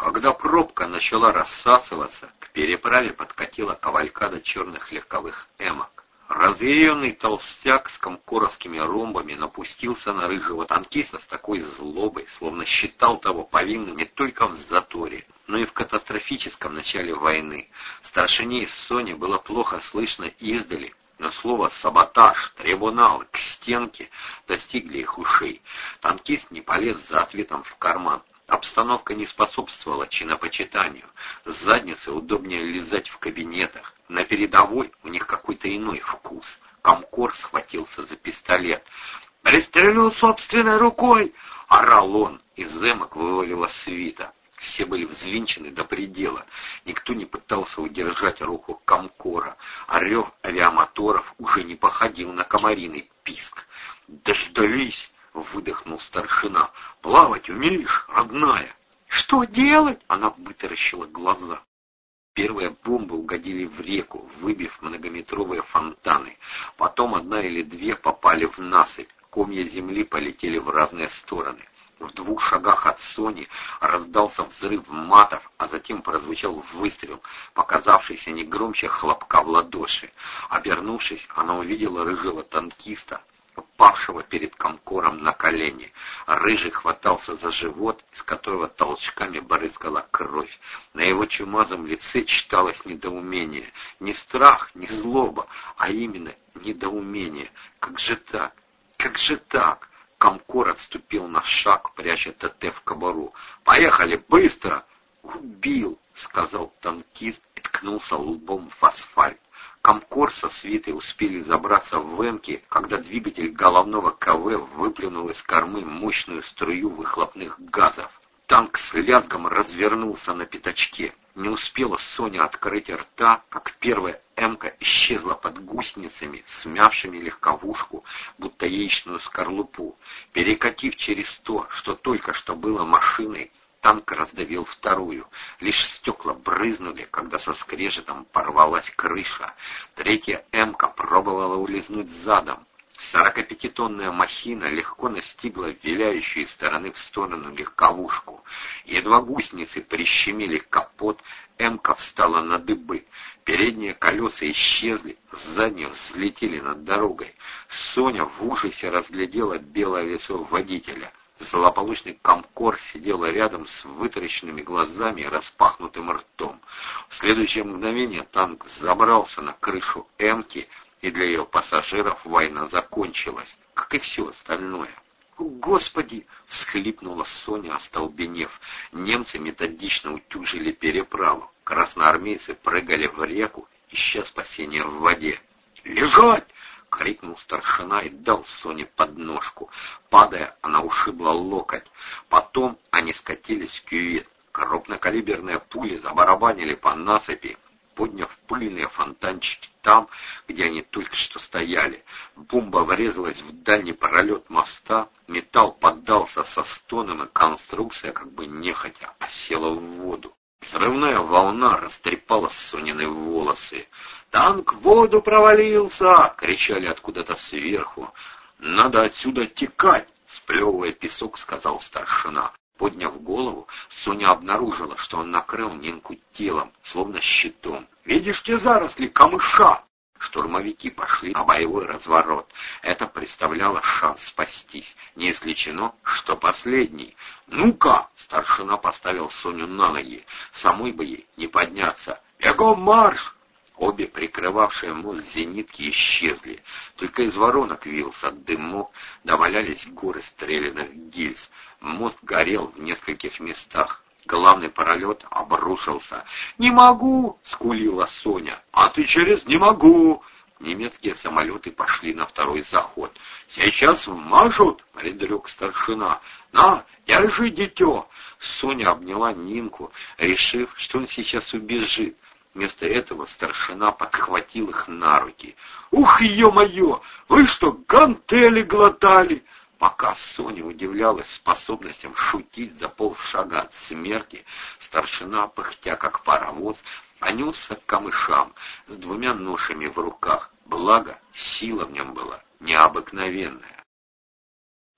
Когда пробка начала рассасываться, к переправе подкатила кавалькада черных легковых эмок. Разъяренный толстяк с комкоровскими ромбами напустился на рыжего танкиста с такой злобой, словно считал того повинным не только в заторе, но и в катастрофическом начале войны. Старшине из Сони было плохо слышно издали, но слово «саботаж», «трибунал», «к стенке» достигли их ушей. Танкист не полез за ответом в карман. Обстановка не способствовала чинопочитанию. Задницы удобнее лизать в кабинетах. На передовой у них какой-то иной вкус. Комкор схватился за пистолет. «Пристрелю собственной рукой!» — орал он. Из эмок вывалила свита. Все были взвинчены до предела. Никто не пытался удержать руку комкора. А рев авиамоторов уже не походил на комариный писк. «Дождались!» — выдохнул старшина. «Плавать умеешь, родная?» «Что делать?» — она вытаращила глаза. Первые бомбы угодили в реку, выбив многометровые фонтаны. Потом одна или две попали в насыпь. Комья земли полетели в разные стороны. В двух шагах от Сони раздался взрыв матов, а затем прозвучал выстрел, показавшийся не громче хлопка в ладоши. Обернувшись, она увидела рыжего танкиста, упавшего перед комкором на колени. Рыжий хватался за живот, из которого толчками брызгала кровь. На его чумазом лице читалось недоумение. Не страх, не злоба, а именно недоумение. Как же так? Как же так? Комкор отступил на шаг, пряча ТТ в кобуру. «Поехали, быстро!» «Убил!» — сказал танкист и ткнулся лбом в асфальт. Комкор со свитой успели забраться в эмки, когда двигатель головного КВ выплюнул из кормы мощную струю выхлопных газов. Танк с лязгом развернулся на пятачке. Не успела Соня открыть рта, как первая «Эмка» исчезла под гусеницами, смявшими легковушку, будто яичную скорлупу. Перекатив через то, что только что было машиной, Танк раздавил вторую. Лишь стекла брызнули, когда со скрежетом порвалась крыша. Третья «Эмка» пробовала улизнуть задом. Сорокапятитонная махина легко настигла виляющую из стороны в сторону легковушку. Едва гусеницы прищемили капот, «Эмка» встала на дыбы. Передние колеса исчезли, задние взлетели над дорогой. Соня в ужасе разглядела белое лицо водителя. Злополучный комкор сидела рядом с вытаращенными глазами и распахнутым ртом. В следующее мгновение танк забрался на крышу «Эмки», и для ее пассажиров война закончилась, как и все остальное. «Господи!» — всхлипнула Соня, остолбенев. Немцы методично утюжили переправу. Красноармейцы прыгали в реку, ища спасения в воде. «Лежать!» — крикнул старшина и дал Соне подножку. Падая, она ушибла локоть. Потом они скатились в кювет. Крупнокалиберные пули забарабанили по насыпи, подняв пыльные фонтанчики там, где они только что стояли. Бомба врезалась в дальний пролет моста, металл поддался со стоном, и конструкция, как бы нехотя, осела в воду. Взрывная волна растрепала Сонины волосы. «Танк в воду провалился!» — кричали откуда-то сверху. «Надо отсюда текать!» — сплевывая песок, сказал старшина. Подняв голову, Соня обнаружила, что он накрыл Нинку телом, словно щитом. «Видишь те заросли камыша?» Штурмовики пошли на боевой разворот. Это представляло шанс спастись. Не исключено, что последний. «Ну-ка!» — старшина поставил Соню на ноги. Самой бы ей не подняться. «Бегом марш!» Обе прикрывавшие мост зенитки исчезли. Только из воронок вился дымок, довалялись горы стрелянных гильз. Мост горел в нескольких местах. Главный пролет обрушился. «Не могу!» — скулила Соня. «А ты через «не могу!» Немецкие самолеты пошли на второй заход. «Сейчас вмажут!» — предрек старшина. «На, держи, дитё!» Соня обняла Нинку, решив, что он сейчас убежит. Вместо этого старшина подхватил их на руки. «Ух, ё-моё! Вы что, гантели глотали?» Пока Соня удивлялась способностям шутить за полшага от смерти, старшина, пыхтя как паровоз, понесся к камышам с двумя ношами в руках, благо сила в нем была необыкновенная.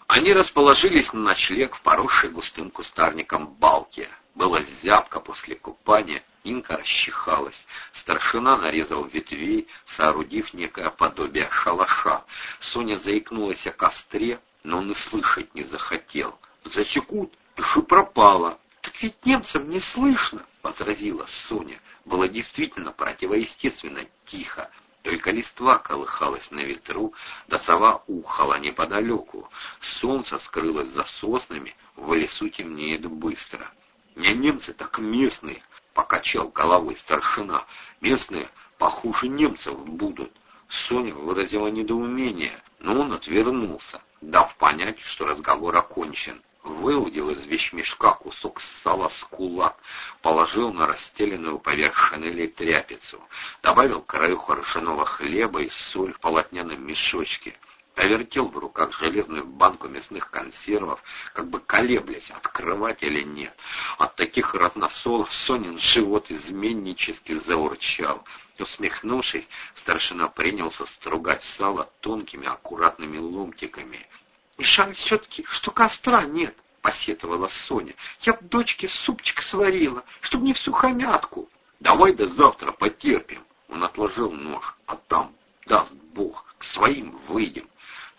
Они расположились на ночлег в поросшей густым кустарником балке. Было зябко после купания, Инка расчихалась. Старшина нарезал ветвей, соорудив некое подобие шалаша. Соня заикнулась о костре, но он и слышать не захотел. «Засекут, пиши пропало». «Так ведь немцам не слышно», — возразила Соня. Было действительно противоестественно тихо. Только листва колыхалась на ветру, да сова ухала неподалеку. Солнце скрылось за соснами, в лесу темнеет быстро. «Не немцы, так местные», — покачал головой старшина. «Местные похуже немцев будут». Соня выразила недоумение, но он отвернулся, дав понять, что разговор окончен. Выудил из вещмешка кусок сала с кулак, положил на расстеленную поверх шинели тряпицу, добавил краю ржаного хлеба и соль в полотняном мешочке, повертел в руках железную банку мясных консервов, как бы колеблясь, открывать или нет. От таких разносолов Сонин живот изменнически заурчал. Усмехнувшись, старшина принялся стругать сало тонкими аккуратными ломтиками — и жаль все-таки, что костра нет, — посетовала Соня. Я б дочке супчик сварила, чтоб не в сухомятку. Давай до завтра потерпим. Он отложил нож, а там, даст Бог, к своим выйдем.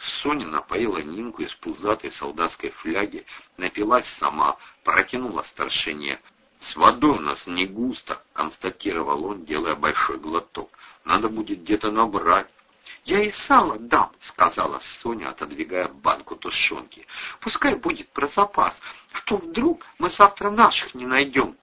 Соня напоила Нинку из пузатой солдатской фляги, напилась сама, протянула старшине. «С водой у нас не густо», — констатировал он, делая большой глоток. «Надо будет где-то набрать». «Я и сало дам», — сказала Соня, отодвигая банку тушенки. «Пускай будет про запас, а то вдруг мы завтра наших не найдем».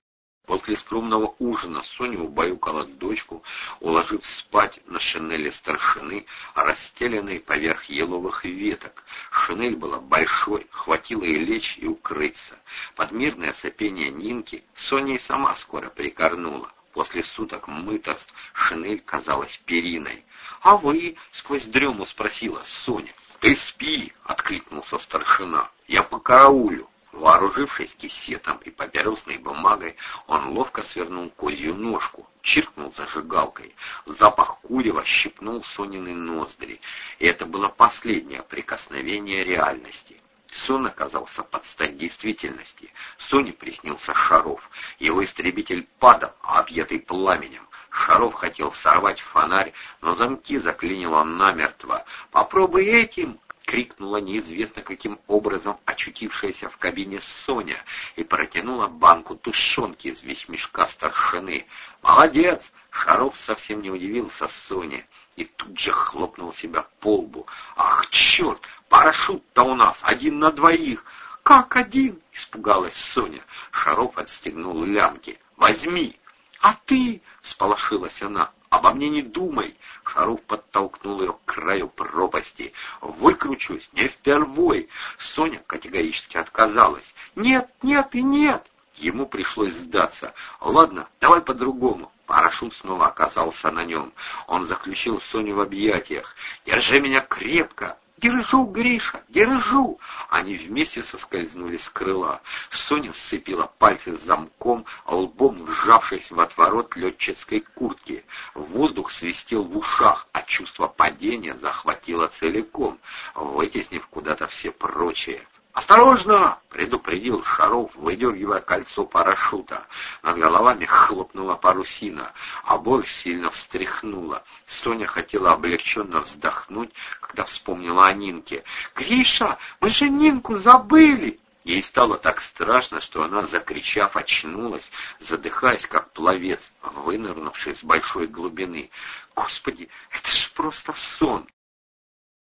После скромного ужина Соня убаюкала дочку, уложив спать на шинели старшины, расстеленной поверх еловых веток. Шинель была большой, хватило и лечь, и укрыться. Под мирное сопение Нинки Соня и сама скоро прикорнула. После суток мыторств шинель казалась периной. «А вы?» — сквозь дрему спросила Соня. «Ты спи!» — откликнулся старшина. «Я по караулю!» Вооружившись кисетом и папиросной бумагой, он ловко свернул козью ножку, чиркнул зажигалкой. Запах курева щипнул Сонины ноздри, и это было последнее прикосновение реальности. Сон оказался под стать действительности. Соне приснился Шаров. Его истребитель падал, объятый пламенем. Шаров хотел сорвать фонарь, но замки заклинило намертво. «Попробуй этим!» — крикнула неизвестно каким образом очутившаяся в кабине Соня и протянула банку тушенки из вещмешка старшины. «Молодец!» — Шаров совсем не удивился Соне и тут же хлопнул себя по лбу. «Ах, черт! Парашют-то у нас один на двоих!» «Как один?» — испугалась Соня. Шаров отстегнул лямки. «Возьми!» «А ты?» — сполошилась она. «Обо мне не думай!» Шаров подтолкнул ее к краю пропасти. «Выкручусь, не впервой!» Соня категорически отказалась. «Нет, нет и нет!» Ему пришлось сдаться. «Ладно, давай по-другому». Парашют снова оказался на нем. Он заключил Соню в объятиях. «Держи меня крепко!» «Держу, Гриша, держу!» Они вместе соскользнули с крыла. Соня сцепила пальцы с замком, а лбом вжавшись в отворот летческой куртки. Воздух свистел в ушах, а чувство падения захватило целиком, вытеснив куда-то все прочие. «Осторожно!» — предупредил Шаров, выдергивая кольцо парашюта. Над головами хлопнула парусина, а боль сильно встряхнула. Соня хотела облегченно вздохнуть, когда вспомнила о Нинке. «Гриша, мы же Нинку забыли!» Ей стало так страшно, что она, закричав, очнулась, задыхаясь, как пловец, вынырнувший с большой глубины. «Господи, это ж просто сон!»